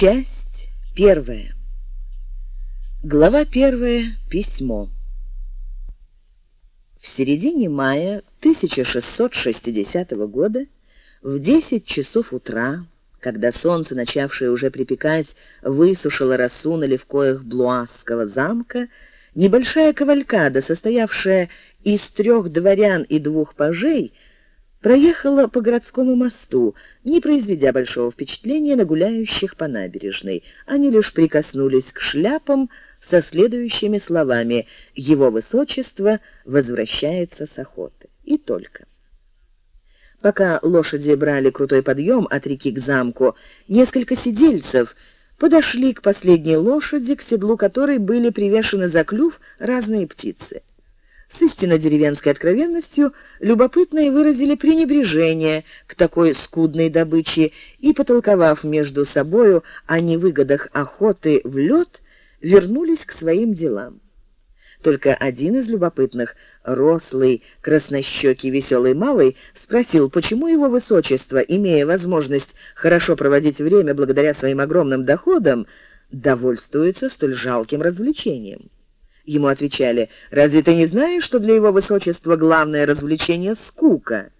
Часть первая. Глава первая. Письмо. В середине мая 1660 года в 10 часов утра, когда солнце, начавшее уже припекать, высушило росу на левкоях Блуасского замка, небольшая кавалькада, состоявшая из трех дворян и двух пажей, проехала по городскому мосту, не произведя большого впечатления на гуляющих по набережной. Они лишь прикоснулись к шляпам со следующими словами «Его высочество возвращается с охоты». И только. Пока лошади брали крутой подъем от реки к замку, несколько сидельцев подошли к последней лошади, к седлу которой были привешены за клюв разные птицы. С истинно деревенской откровенностью любопытные выразили пренебрежение к такой скудной добыче и, потолковав между собою о невыгодах охоты в лед, вернулись к своим делам. Только один из любопытных, рослый, краснощекий, веселый малый, спросил, почему его высочество, имея возможность хорошо проводить время благодаря своим огромным доходам, довольствуется столь жалким развлечением. Ему отвечали, «Разве ты не знаешь, что для его высочества главное развлечение — скука?»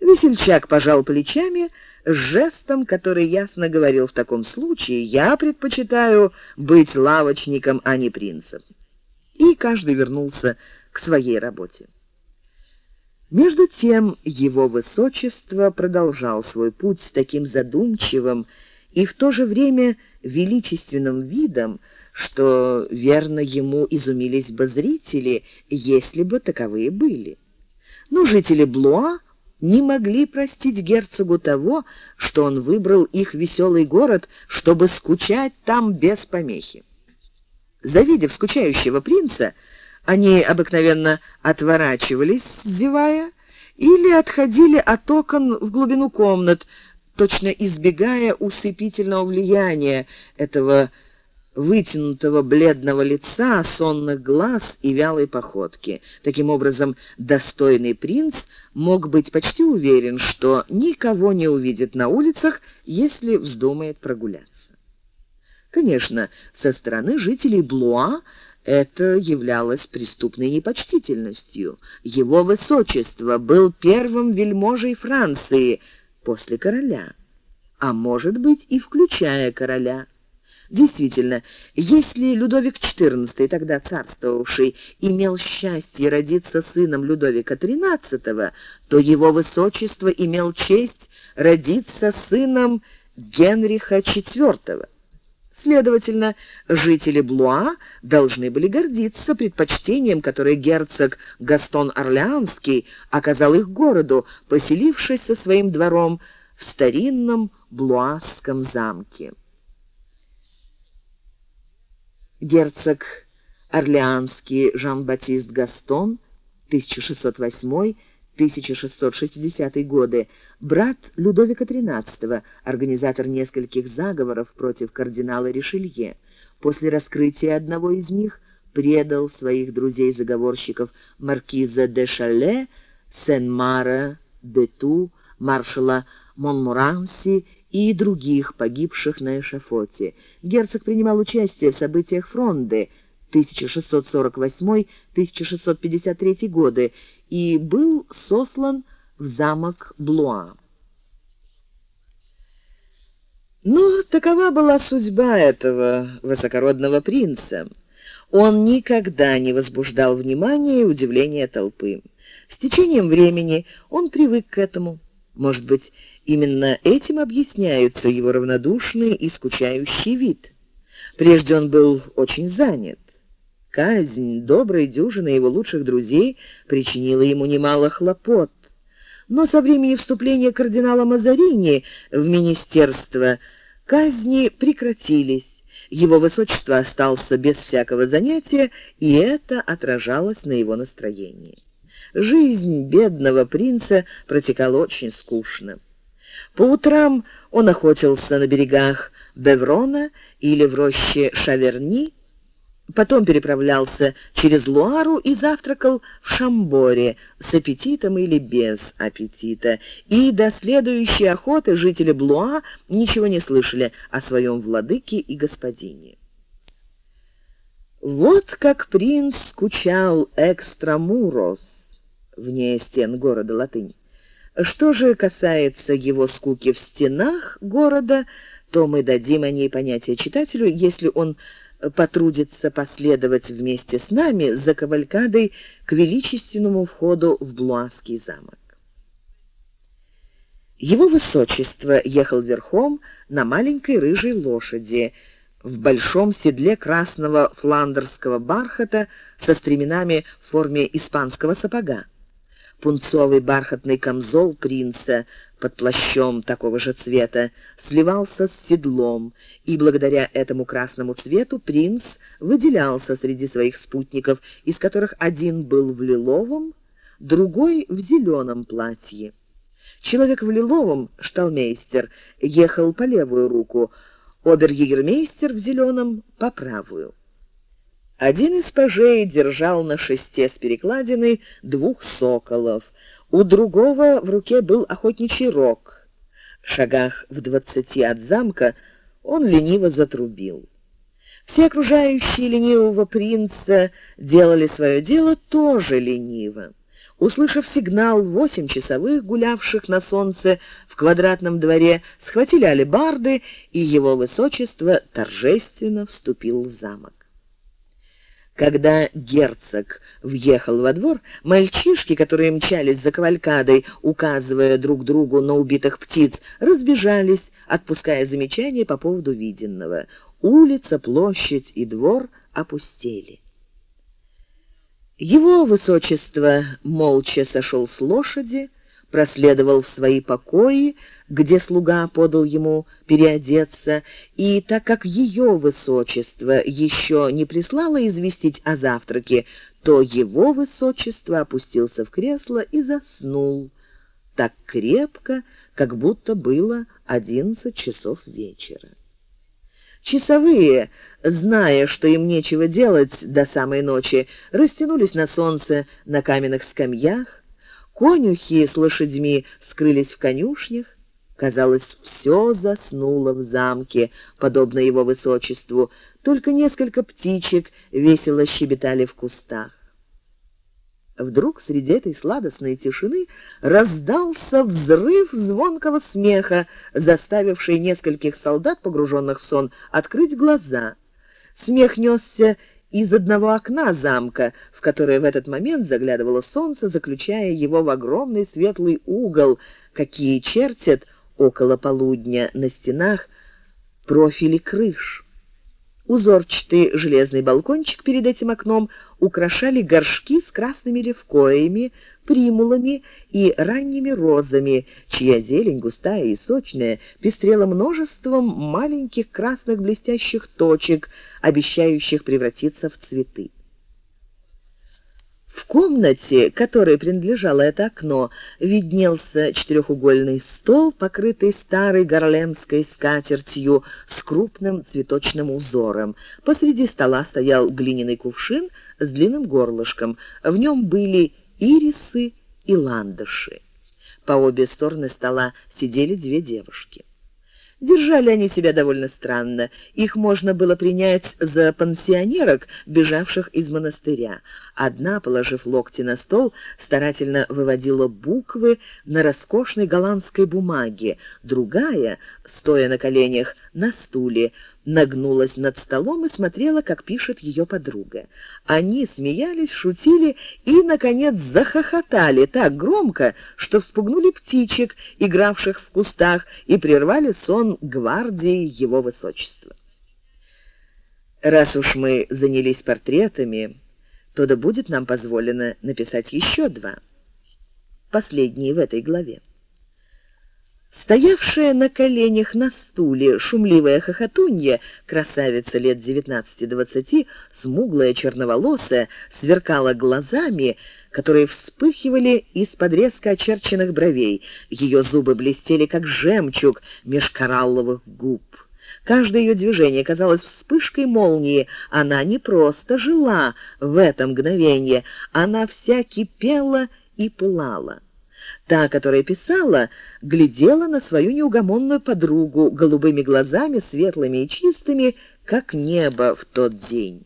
Весельчак пожал плечами, жестом, который ясно говорил в таком случае, «Я предпочитаю быть лавочником, а не принцем». И каждый вернулся к своей работе. Между тем его высочество продолжал свой путь с таким задумчивым и в то же время величественным видом, что верно ему изумились бы зрители, если бы таковые были. Но жители Блуа не могли простить герцогу того, что он выбрал их веселый город, чтобы скучать там без помехи. Завидев скучающего принца, они обыкновенно отворачивались, зевая, или отходили от окон в глубину комнат, точно избегая усыпительного влияния этого вытянутого бледного лица, сонных глаз и вялой походки. Таким образом, достойный принц мог быть почти уверен, что никого не увидит на улицах, если вздумает прогуляться. Конечно, со стороны жителей Блуа это являлось преступной непочтительностью. Его высочество был первым вельможей Франции после короля, а может быть и включая короля. Действительно, если Людовик XIV, тогда царствовавший, имел счастье родиться сыном Людовика XIII, то его высочество имел честь родиться сыном Генриха IV. Следовательно, жители Блуа должны были гордиться предпочтением, которое герцог Гастон Орлеанский оказал их городу, поселившись со своим двором в старинном Блуасском замке. Герцог Орлеанский Жан-Батист Гастон 1608-1660 годы, брат Людовика XIII, организатор нескольких заговоров против кардинала Ришелье. После раскрытия одного из них предал своих друзей-заговорщиков маркиза де Шале, Сен-Мара, де Ту, маршала Монморанси и других погибших на эшафоте. Герцог принимал участие в событиях Фронды 1648-1653 годы и был сослан в замок Блуа. Но такова была судьба этого высокородного принца. Он никогда не возбуждал внимания и удивления толпы. С течением времени он привык к этому. Может быть, именно этим объясняется его равнодушный и скучающий вид. Прежде он был очень занят. Казнь доброй дюжины его лучших друзей причинила ему немало хлопот. Но со времени вступления кардинала Мазарини в министерство казни прекратились. Его высочество остался без всякого занятия, и это отражалось на его настроении. Жизнь бедного принца протекала очень скучно. По утрам он охотился на берегах Беврона или в роще Шаверни, Потом переправлялся через Луару и завтракал в Шамборе с аппетитом или без аппетита. И до следующей охоты жители Блуа ничего не слышали о своем владыке и господине. Вот как принц скучал экстрамурос, вне стен города Латынь. Что же касается его скуки в стенах города, то мы дадим о ней понятие читателю, если он потрудится последовать вместе с нами за кавалькадой к величественному входу в Блуанский замок. Его высочество ехал верхом на маленькой рыжей лошади в большом седле красного фландерского бархата со стременами в форме испанского сапога. Пунцовый бархатный камзол принца под плащом такого же цвета сливался с седлом, и благодаря этому красному цвету принц выделялся среди своих спутников, из которых один был в лиловом, другой в зеленом платье. Человек в лиловом, шталмейстер, ехал по левую руку, обер-егермейстер в зеленом по правую. Один из пажей держал на шесте с перекладиной двух соколов, у другого в руке был охотничий рог. В шагах в двадцати от замка он лениво затрубил. Все окружающие ленивого принца делали свое дело тоже лениво. Услышав сигнал, восемь часовых, гулявших на солнце в квадратном дворе, схватили алебарды, и его высочество торжественно вступил в замок. Когда герцог въехал во двор, мальчишки, которые мчались за кавалькадой, указывая друг другу на убитых птиц, разбежались, отпуская замечания по поводу виденного. Улица, площадь и двор опустели. Его высочество молча сошел с лошади, проследовал в свои покои, где слуга подал ему переодеться, и так как ее высочество еще не прислало известить о завтраке, то его высочество опустился в кресло и заснул так крепко, как будто было одиннадцать часов вечера. Часовые, зная, что им нечего делать до самой ночи, растянулись на солнце на каменных скамьях, Конюхи с лошадьми скрылись в конюшнях. Казалось, все заснуло в замке, подобно его высочеству. Только несколько птичек весело щебетали в кустах. Вдруг среди этой сладостной тишины раздался взрыв звонкого смеха, заставивший нескольких солдат, погруженных в сон, открыть глаза. Смех несся из одного окна замка, в которое в этот момент заглядывало солнце, заключая его в огромный светлый угол, какие чертят около полудня на стенах профили крыш. Узорчатый железный балкончик перед этим окном украшали горшки с красными левкоями, примулами и ранними розами, чья зелень, густая и сочная, пестрела множеством маленьких красных блестящих точек, обещающих превратиться в цветы. Комнате, которой принадлежало это окно, виднелся четырехугольный стол, покрытый старой горлемской скатертью с крупным цветочным узором. Посреди стола стоял глиняный кувшин с длинным горлышком. В нем были ирисы и ландыши. По обе стороны стола сидели две девушки. Держали они себя довольно странно. Их можно было принять за пансионерок, бежавших из монастыря. Одна, положив локти на стол, старательно выводила буквы на роскошной голландской бумаге. Другая, стоя на коленях на стуле, нагнулась над столом и смотрела, как пишет ее подруга. Они смеялись, шутили и, наконец, захохотали так громко, что вспугнули птичек, игравших в кустах, и прервали сон гвардии его высочества. Раз уж мы занялись портретами, то да будет нам позволено написать еще два, последние в этой главе. Стоявшая на коленях на стуле шумливая хохотунья, красавица лет девятнадцати-двадцати, смуглая, черноволосая, сверкала глазами, которые вспыхивали из-под резко очерченных бровей. Ее зубы блестели, как жемчуг меж коралловых губ. Каждое ее движение казалось вспышкой молнии. Она не просто жила в это мгновение, она вся кипела и пылала. Та, которая писала, глядела на свою неугомонную подругу голубыми глазами, светлыми и чистыми, как небо в тот день.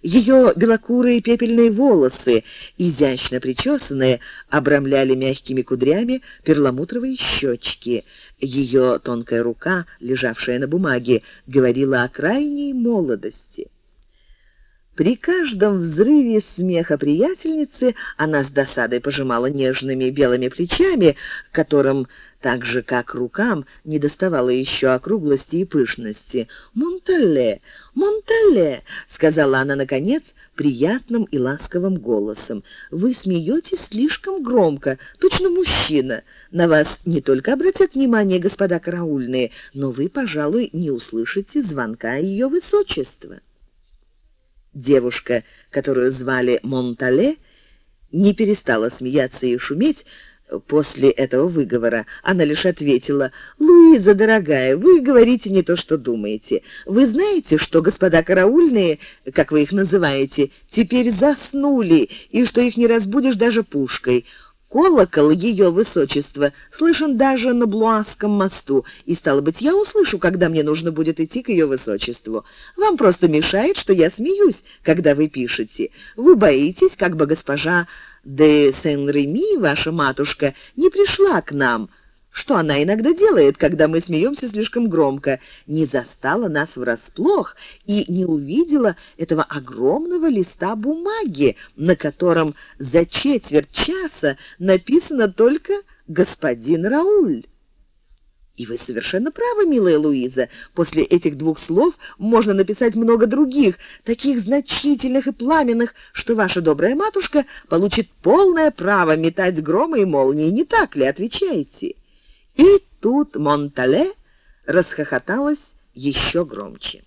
Ее белокурые пепельные волосы, изящно причесанные, обрамляли мягкими кудрями перламутровые щечки. Ее тонкая рука, лежавшая на бумаге, говорила о крайней молодости. При каждом взрыве смеха приятельницы она с досадой пожимала нежными белыми плечами, которым так же, как рукам, не доставало еще округлости и пышности. «Монтале! Монтале!» — сказала она, наконец, приятным и ласковым голосом. «Вы смеетесь слишком громко, точно мужчина. На вас не только обратят внимание господа караульные, но вы, пожалуй, не услышите звонка ее высочества». Девушка, которую звали Монтале, не перестала смеяться и шуметь, После этого выговора она лишь ответила, «Луиза, дорогая, вы говорите не то, что думаете. Вы знаете, что господа караульные, как вы их называете, теперь заснули, и что их не разбудишь даже пушкой. Колокол ее высочества слышен даже на Блуасском мосту, и, стало быть, я услышу, когда мне нужно будет идти к ее высочеству. Вам просто мешает, что я смеюсь, когда вы пишете. Вы боитесь, как бы госпожа де Сен-Реми, ваша матушка, не пришла к нам, что она иногда делает, когда мы смеемся слишком громко, не застала нас врасплох и не увидела этого огромного листа бумаги, на котором за четверть часа написано только «Господин Рауль». И вы совершенно правы, милая Луиза. После этих двух слов можно написать много других, таких значительных и пламенных, что ваша добрая матушка получит полное право метать громы и молнии. Не так ли, отвечаете? И тут Монтале расхохоталась еще громче.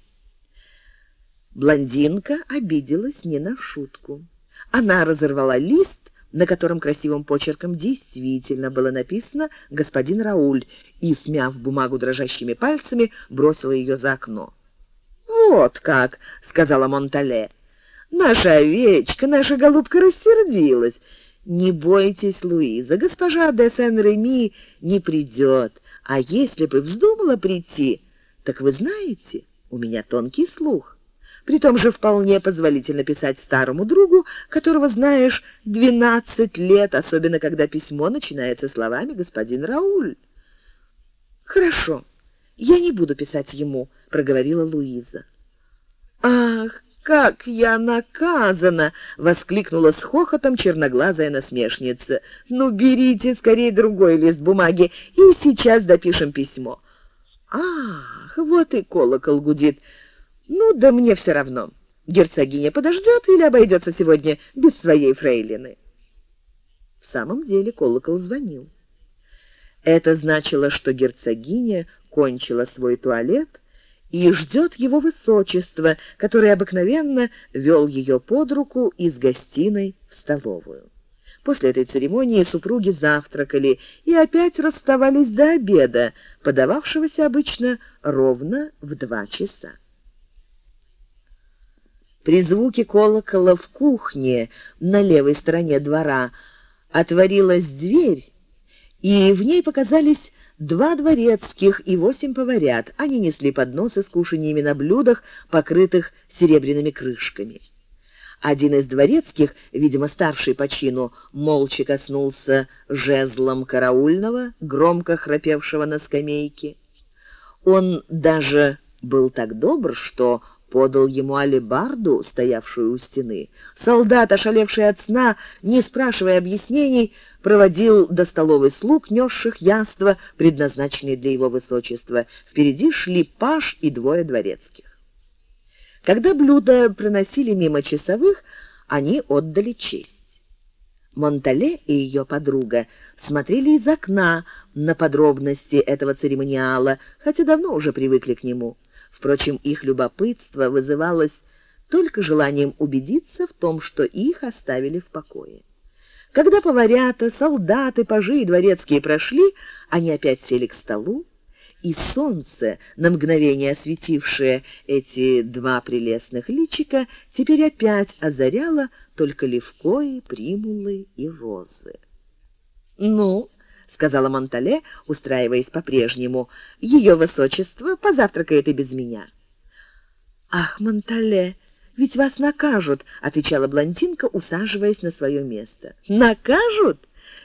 Блондинка обиделась не на шутку. Она разорвала лист, на котором красивым почерком действительно было написано «Господин Рауль», и, смяв бумагу дрожащими пальцами, бросила ее за окно. «Вот как!» — сказала Монтале. «Наша овечка, наша голубка рассердилась. «Не бойтесь, Луиза, госпожа де Сен-Реми не придет, а если бы вздумала прийти, так вы знаете, у меня тонкий слух». При том же вполне позволительно писать старому другу, которого знаешь двенадцать лет, особенно когда письмо начинается словами «Господин Рауль». «Хорошо, я не буду писать ему», — проговорила Луиза. «Ах, как я наказана!» — воскликнула с хохотом черноглазая насмешница. «Ну, берите скорее другой лист бумаги, и сейчас допишем письмо». «Ах, вот и колокол гудит. Ну, да мне все равно. Герцогиня подождет или обойдется сегодня без своей фрейлины?» В самом деле колокол звонил. Это значило, что герцогиня кончила свой туалет и ждет его высочество, который обыкновенно вел ее под руку из гостиной в столовую. После этой церемонии супруги завтракали и опять расставались до обеда, подававшегося обычно ровно в два часа. При звуке колокола в кухне на левой стороне двора отворилась дверь, и в ней показались два дворецких и восемь поварят. Они несли подносы с кушаньями на блюдах, покрытых серебряными крышками. Один из дворецких, видимо, старший по чину, молча коснулся жезлом караульного, громко храпевшего на скамейке. Он даже был так добр, что подал ему алебарду, стоявшую у стены. Солдат, ошалевший от сна, не спрашивая объяснений, проводил до столовой слуг, несших яства, предназначенные для его высочества. Впереди шли паж и двое дворецких. Когда блюда проносили мимо часовых, они отдали честь. Монтале и ее подруга смотрели из окна на подробности этого церемониала, хотя давно уже привыкли к нему. Впрочем, их любопытство вызывалось только желанием убедиться в том, что их оставили в покое. Когда поварята, солдаты, пажи и дворецкие прошли, они опять сели к столу, и солнце, на мгновение осветившее эти два прелестных личика, теперь опять озаряло только левкои, примулы и розы. «Ну», — сказала Монтале, устраиваясь по-прежнему, — «ее высочество позавтракает и без меня». «Ах, Монтале, ведь вас накажут», — отвечала блондинка, усаживаясь на свое место. «Накажут?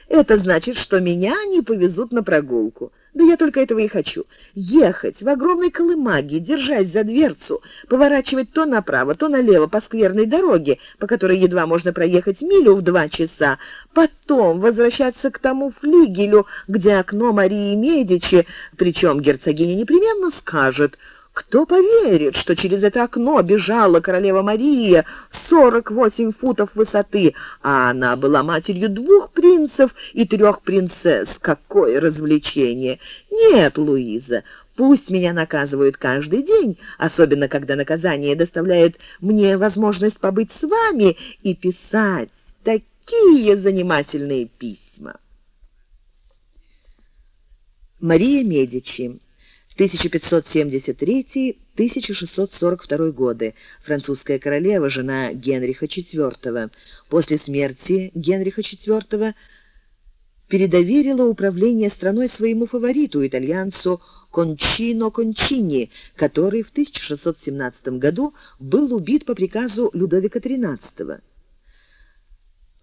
Это значит, что меня не повезут на прогулку. Да я только этого и хочу. Ехать в огромной колымаге, держась за дверцу, поворачивать то направо, то налево по скверной дороге, по которой едва можно проехать милю в два часа, потом возвращаться к тому флигелю, где окно Марии Медичи, причем герцогиня непременно скажет — кто поверит, что через это окно бежала королева Мария, 48 футов высоты, а она была матерью двух принцев и трех принцесс? Какое развлечение! Нет, Луиза, Пусть меня наказывают каждый день, особенно когда наказание доставляет мне возможность побыть с вами и писать такие занимательные письма. Мария Медичи 1573-1642 годы, французская королева, жена Генриха IV. После смерти Генриха IV передоверила управление страной своему фавориту, итальянцу Кончино Кончини, который в 1617 году был убит по приказу Людовика XIII.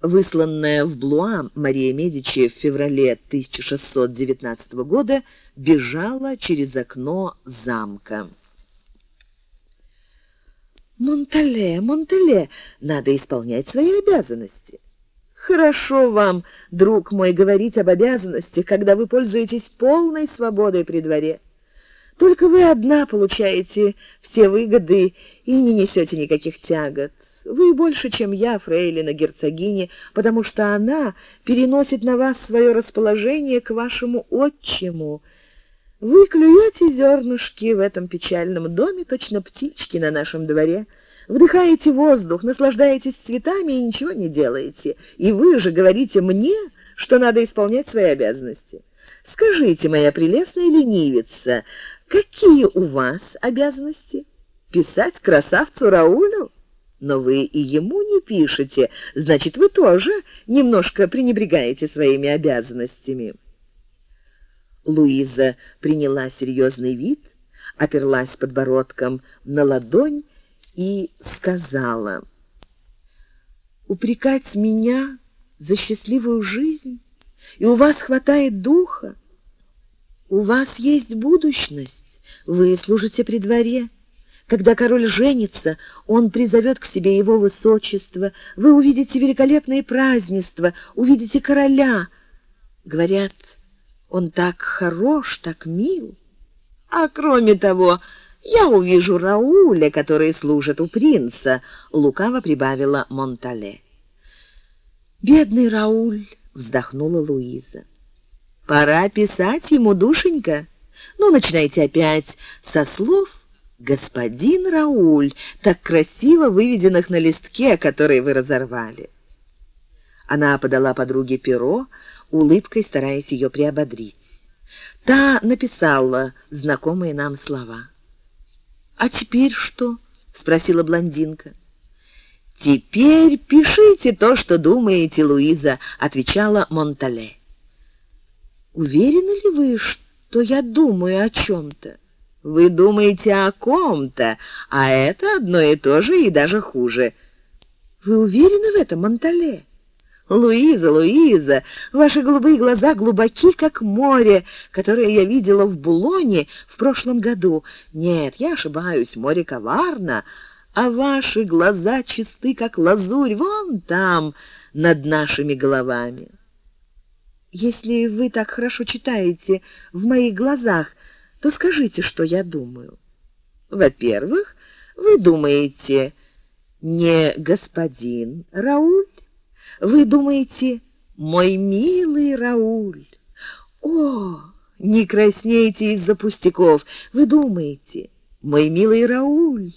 Высланная в Блуа Мария Медичи в феврале 1619 года бежала через окно замка. «Монтале, Монтале, надо исполнять свои обязанности». «Хорошо вам, друг мой, говорить об обязанностях, когда вы пользуетесь полной свободой при дворе». Только вы одна получаете все выгоды и не несете никаких тягот. Вы больше, чем я, фрейлина герцогини, потому что она переносит на вас свое расположение к вашему отчиму. Вы клюете зернышки в этом печальном доме, точно птички на нашем дворе. Вдыхаете воздух, наслаждаетесь цветами и ничего не делаете. И вы же говорите мне, что надо исполнять свои обязанности. Скажите, моя прелестная ленивица, Какие у вас обязанности? Писать красавцу Раулю? Но вы и ему не пишете, значит, вы тоже немножко пренебрегаете своими обязанностями. Луиза приняла серьезный вид, оперлась подбородком на ладонь и сказала: "Упрекать меня за счастливую жизнь, и у вас хватает духа? У вас есть будущность, вы служите при дворе. Когда король женится, он призовет к себе его высочество. Вы увидите великолепные празднества, увидите короля. Говорят, он так хорош, так мил. А кроме того, я увижу Рауля, который служит у принца, лукаво прибавила Монтале. Бедный Рауль, вздохнула Луиза. Пора писать ему, душенька. Ну, начинайте опять со слов «Господин Рауль», так красиво выведенных на листке, который вы разорвали. Она подала подруге перо, улыбкой стараясь ее приободрить. Та написала знакомые нам слова. «А теперь что?» — спросила блондинка. «Теперь пишите то, что думаете, Луиза», — отвечала Монтале. Уверены ли вы, что я думаю о чем-то? Вы думаете о ком-то, а это одно и то же и даже хуже. Вы уверены в этом, Монтале? Луиза, Луиза, ваши голубые глаза глубоки, как море, которое я видела в Булоне в прошлом году. Нет, я ошибаюсь, море коварно, а ваши глаза чисты, как лазурь, вон там, над нашими головами. Если вы так хорошо читаете в моих глазах, то скажите, что я думаю. Во-первых, вы думаете не господин Рауль, вы думаете мой милый Рауль. О, не краснейте из-за пустяков. Вы думаете, мой милый Рауль,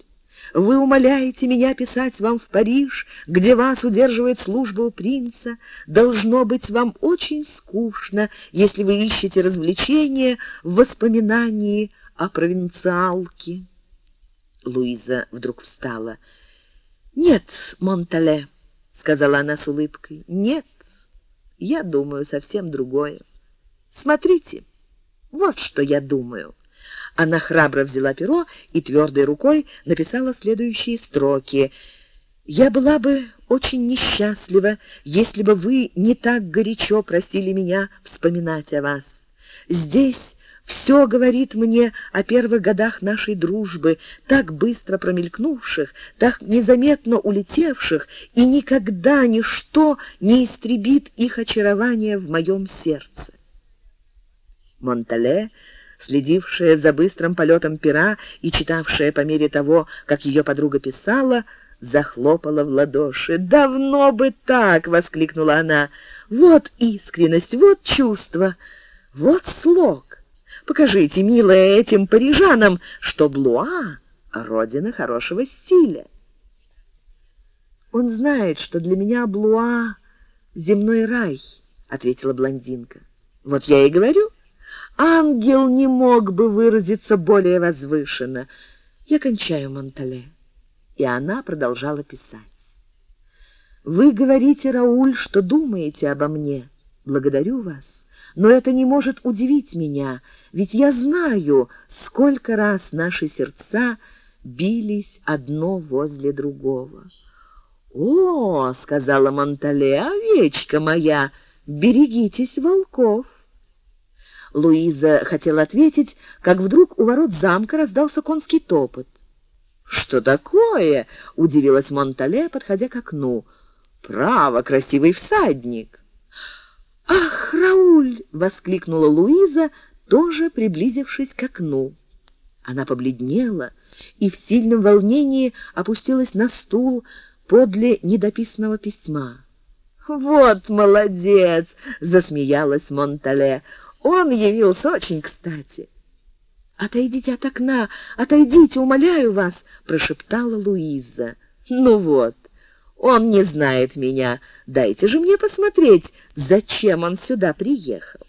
Вы умоляете меня писать вам в Париж, где вас удерживает служба у принца. Должно быть вам очень скучно, если вы ищете развлечения в воспоминании о провинциалке. Луиза вдруг встала. «Нет, Монтале», — сказала она с улыбкой, — «нет, я думаю совсем другое. Смотрите, вот что я думаю». Она храбро взяла перо и твердой рукой написала следующие строки. «Я была бы очень несчастлива, если бы вы не так горячо просили меня вспоминать о вас. Здесь все говорит мне о первых годах нашей дружбы, так быстро промелькнувших, так незаметно улетевших, и никогда ничто не истребит их очарование в моем сердце». Монтале следившая за быстрым полетом пера и читавшая по мере того, как ее подруга писала, захлопала в ладоши. «Давно бы так!» — воскликнула она. «Вот искренность, вот чувство, вот слог. Покажите, милая, этим парижанам, что Блуа — родина хорошего стиля». «Он знает, что для меня Блуа — земной рай», — ответила блондинка. «Вот я и говорю». Ангел не мог бы выразиться более возвышенно. Я кончаю, Монтале. И она продолжала писать. Вы говорите, Рауль, что думаете обо мне. Благодарю вас. Но это не может удивить меня, ведь я знаю, сколько раз наши сердца бились одно возле другого. «О, — сказала Монтале, — овечка моя, берегитесь волков!» Луиза хотела ответить, как вдруг у ворот замка раздался конский топот. «Что такое?» — удивилась Монтале, подходя к окну. «Право, красивый всадник!» «Ах, Рауль!» — воскликнула Луиза, тоже приблизившись к окну. Она побледнела и в сильном волнении опустилась на стул подле недописанного письма. «Вот молодец!» — засмеялась Монтале. Он явился очень кстати. «Отойдите от окна, отойдите, умоляю вас!» — прошептала Луиза. «Ну вот, он не знает меня. Дайте же мне посмотреть, зачем он сюда приехал».